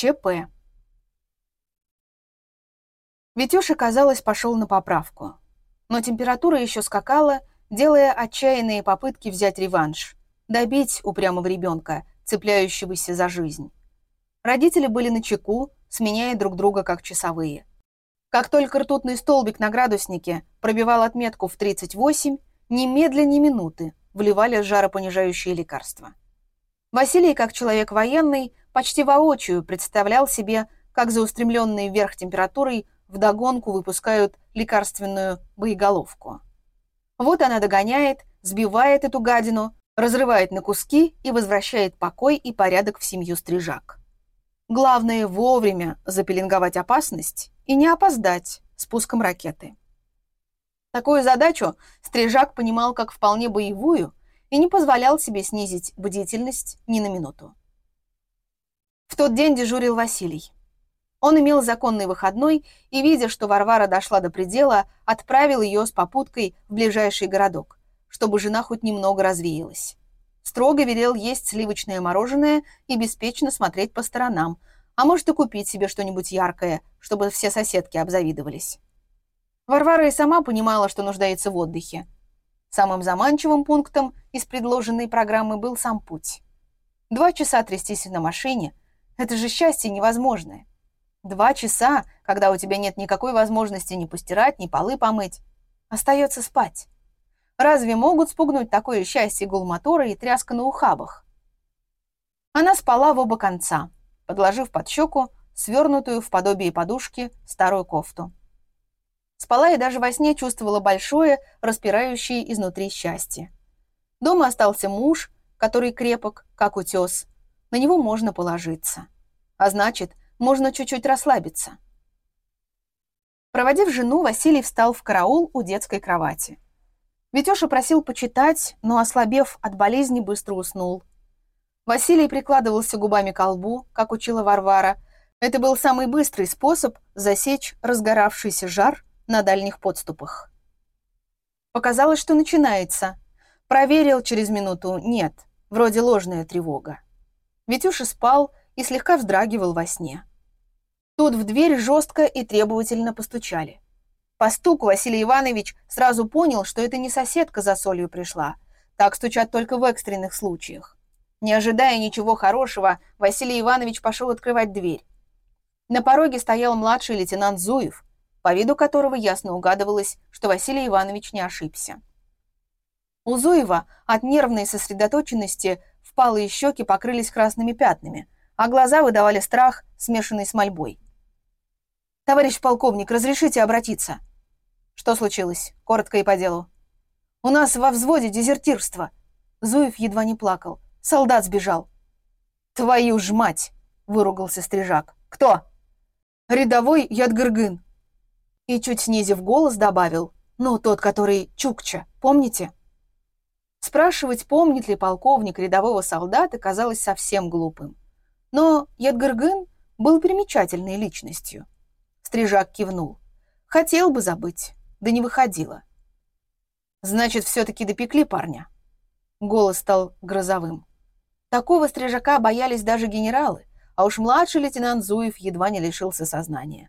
ЧП. Витюша, казалось, пошел на поправку. Но температура еще скакала, делая отчаянные попытки взять реванш, добить упрямого ребенка, цепляющегося за жизнь. Родители были на чеку, сменяя друг друга как часовые. Как только ртутный столбик на градуснике пробивал отметку в 38, немедля ни минуты вливали жаропонижающие лекарства. Василий, как человек военный, почти воочию представлял себе, как за устремленные вверх температурой вдогонку выпускают лекарственную боеголовку. Вот она догоняет, сбивает эту гадину, разрывает на куски и возвращает покой и порядок в семью стрижак. Главное вовремя запеленговать опасность и не опоздать с пуском ракеты. Такую задачу стрижак понимал как вполне боевую и не позволял себе снизить бдительность ни на минуту. В тот день дежурил Василий. Он имел законный выходной и, видя, что Варвара дошла до предела, отправил ее с попуткой в ближайший городок, чтобы жена хоть немного развеялась. Строго велел есть сливочное мороженое и беспечно смотреть по сторонам, а может и купить себе что-нибудь яркое, чтобы все соседки обзавидовались. Варвара и сама понимала, что нуждается в отдыхе. Самым заманчивым пунктом из предложенной программы был сам путь. Два часа трястись на машине – это же счастье невозможное. Два часа, когда у тебя нет никакой возможности ни постирать, ни полы помыть. Остается спать. Разве могут спугнуть такое счастье гул мотора и тряска на ухабах? Она спала в оба конца, подложив под щеку свернутую в подобие подушки старую кофту. Спала и даже во сне чувствовала большое, распирающее изнутри счастье. Дома остался муж, который крепок, как утес. На него можно положиться. А значит, можно чуть-чуть расслабиться. Проводив жену, Василий встал в караул у детской кровати. Витюша просил почитать, но, ослабев от болезни, быстро уснул. Василий прикладывался губами к лбу, как учила Варвара. Это был самый быстрый способ засечь разгоравшийся жар на дальних подступах. Показалось, что начинается. Проверил через минуту. Нет, вроде ложная тревога. Витюша спал и слегка вздрагивал во сне. Тут в дверь жестко и требовательно постучали. По стуку Василий Иванович сразу понял, что это не соседка за солью пришла. Так стучат только в экстренных случаях. Не ожидая ничего хорошего, Василий Иванович пошел открывать дверь. На пороге стоял младший лейтенант Зуев, по виду которого ясно угадывалось, что Василий Иванович не ошибся. У Зуева от нервной сосредоточенности впалые щеки покрылись красными пятнами, а глаза выдавали страх, смешанный с мольбой. «Товарищ полковник, разрешите обратиться?» «Что случилось?» — коротко и по делу. «У нас во взводе дезертирство». Зуев едва не плакал. «Солдат сбежал». «Твою ж мать!» — выругался Стрижак. «Кто?» «Рядовой Ядгыргын». И чуть снизив голос добавил. «Ну, тот, который Чукча, помните?» Спрашивать, помнит ли полковник рядового солдата, казалось совсем глупым. Но Ядгыргын был примечательной личностью. Стрижак кивнул. Хотел бы забыть, да не выходило. Значит, все-таки допекли парня. Голос стал грозовым. Такого стрижака боялись даже генералы, а уж младший лейтенант Зуев едва не лишился сознания.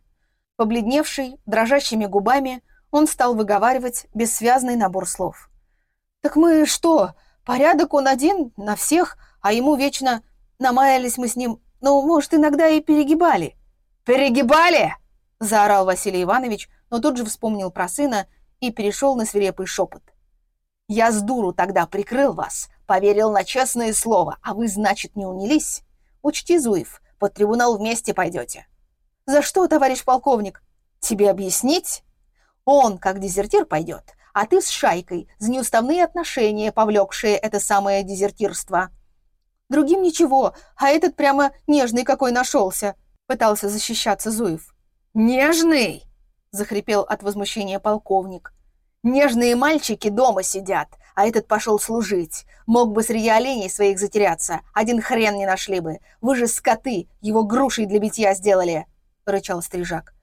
Побледневший, дрожащими губами, он стал выговаривать бессвязный набор слов. «Так мы что, порядок он один на всех, а ему вечно намаялись мы с ним, ну, может, иногда и перегибали». «Перегибали?» заорал Василий Иванович, но тут же вспомнил про сына и перешел на свирепый шепот. «Я с дуру тогда прикрыл вас, поверил на честное слово, а вы, значит, не унялись? Учти, Зуев, под трибунал вместе пойдете». «За что, товарищ полковник? Тебе объяснить?» «Он, как дезертир, пойдет, а ты с шайкой, за неуставные отношения, повлекшие это самое дезертирство». «Другим ничего, а этот прямо нежный какой нашелся», пытался защищаться Зуев. «Нежный!» — захрипел от возмущения полковник. «Нежные мальчики дома сидят, а этот пошел служить. Мог бы среди оленей своих затеряться, один хрен не нашли бы. Вы же скоты, его грушей для битья сделали!» — рычал Стрижак.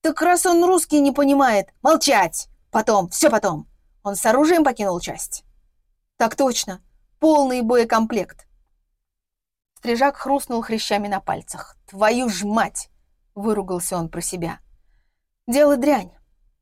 «Так раз он русский не понимает, молчать! Потом, все потом. Он с оружием покинул часть?» «Так точно. Полный боекомплект». Стрижак хрустнул хрящами на пальцах. «Твою ж мать!» — выругался он про себя. «Дело дрянь.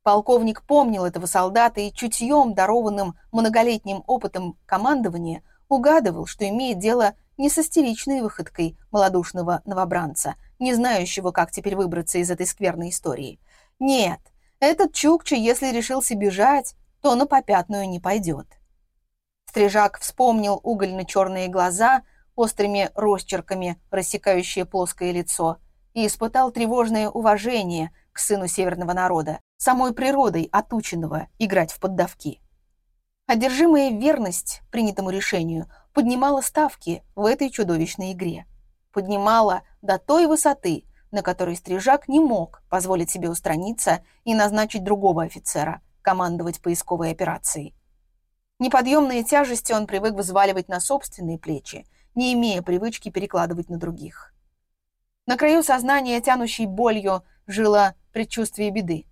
Полковник помнил этого солдата и чутьем, дарованным многолетним опытом командования, угадывал, что имеет дело не с истеричной выходкой малодушного новобранца, не знающего, как теперь выбраться из этой скверной истории. Нет, этот Чукча, если решился бежать, то на попятную не пойдет. Стрижак вспомнил угольно-черные глаза, острыми росчерками рассекающие плоское лицо, и испытал тревожное уважение к сыну северного народа, самой природой отученного играть в поддавки. Одержимая верность принятому решению поднимала ставки в этой чудовищной игре. Поднимала до той высоты, на которой Стрижак не мог позволить себе устраниться и назначить другого офицера командовать поисковой операцией. Неподъемные тяжести он привык взваливать на собственные плечи, не имея привычки перекладывать на других. На краю сознания, тянущей болью, жило предчувствие беды.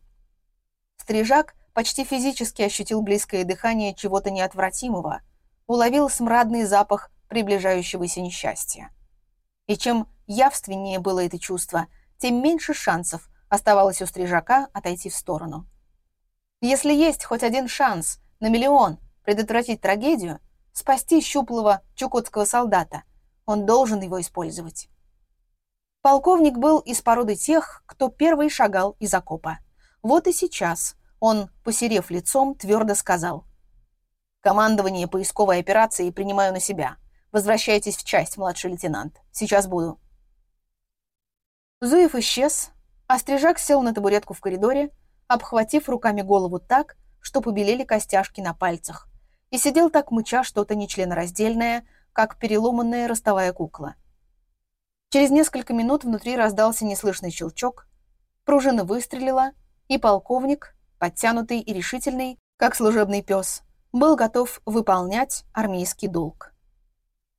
Стрижак почти физически ощутил близкое дыхание чего-то неотвратимого, уловил смрадный запах приближающегося несчастья. И чем явственнее было это чувство, тем меньше шансов оставалось у Стрижака отойти в сторону. Если есть хоть один шанс на миллион предотвратить трагедию, спасти щуплого чукотского солдата, он должен его использовать. Полковник был из породы тех, кто первый шагал из окопа. Вот и сейчас он, посерев лицом, твердо сказал. «Командование поисковой операции принимаю на себя. Возвращайтесь в часть, младший лейтенант. Сейчас буду». Зуев исчез, а Стрижак сел на табуретку в коридоре, обхватив руками голову так, что побелели костяшки на пальцах, и сидел так мыча что-то нечленораздельное, как переломанная ростовая кукла. Через несколько минут внутри раздался неслышный щелчок, пружина выстрелила, и полковник, подтянутый и решительный, как служебный пес, был готов выполнять армейский долг.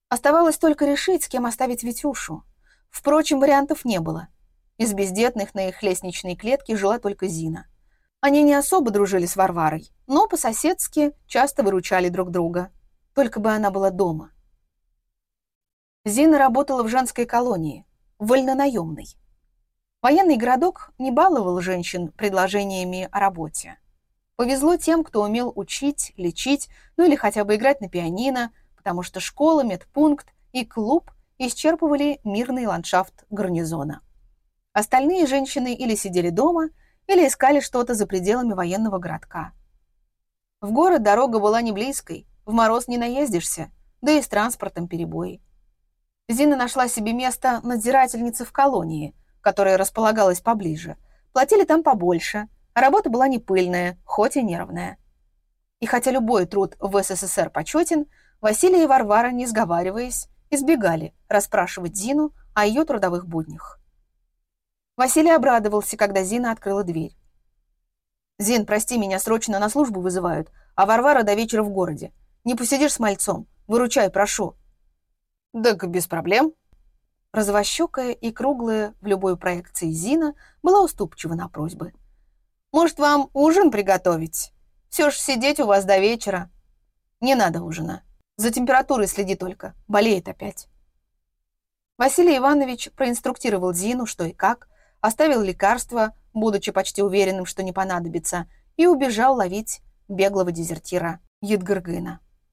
Оставалось только решить, с кем оставить Витюшу. Впрочем, вариантов не было. Из бездетных на их лестничной клетке жила только Зина. Они не особо дружили с Варварой, но по-соседски часто выручали друг друга. Только бы она была дома. Зина работала в женской колонии, вольнонаемной. Военный городок не баловал женщин предложениями о работе. Повезло тем, кто умел учить, лечить, ну или хотя бы играть на пианино, потому что школа, медпункт и клуб исчерпывали мирный ландшафт гарнизона. Остальные женщины или сидели дома, или искали что-то за пределами военного городка. В город дорога была не близкой, в мороз не наездишься, да и с транспортом перебои. Зина нашла себе место надзирательницы в колонии, которая располагалась поближе. Платили там побольше, а работа была не пыльная, хоть и нервная. И хотя любой труд в СССР почетен, Василий и Варвара, не сговариваясь, избегали расспрашивать Зину о ее трудовых буднях. Василий обрадовался, когда Зина открыла дверь. «Зин, прости, меня срочно на службу вызывают, а Варвара до вечера в городе. Не посидишь с мальцом? Выручай, прошу». «Так без проблем». Развощекая и круглая в любой проекции Зина была уступчива на просьбы. «Может, вам ужин приготовить? Все ж сидеть у вас до вечера». «Не надо ужина. За температурой следи только. Болеет опять». Василий Иванович проинструктировал Зину, что и как, оставил лекарство, будучи почти уверенным, что не понадобится, и убежал ловить беглого дезертира Едгаргына.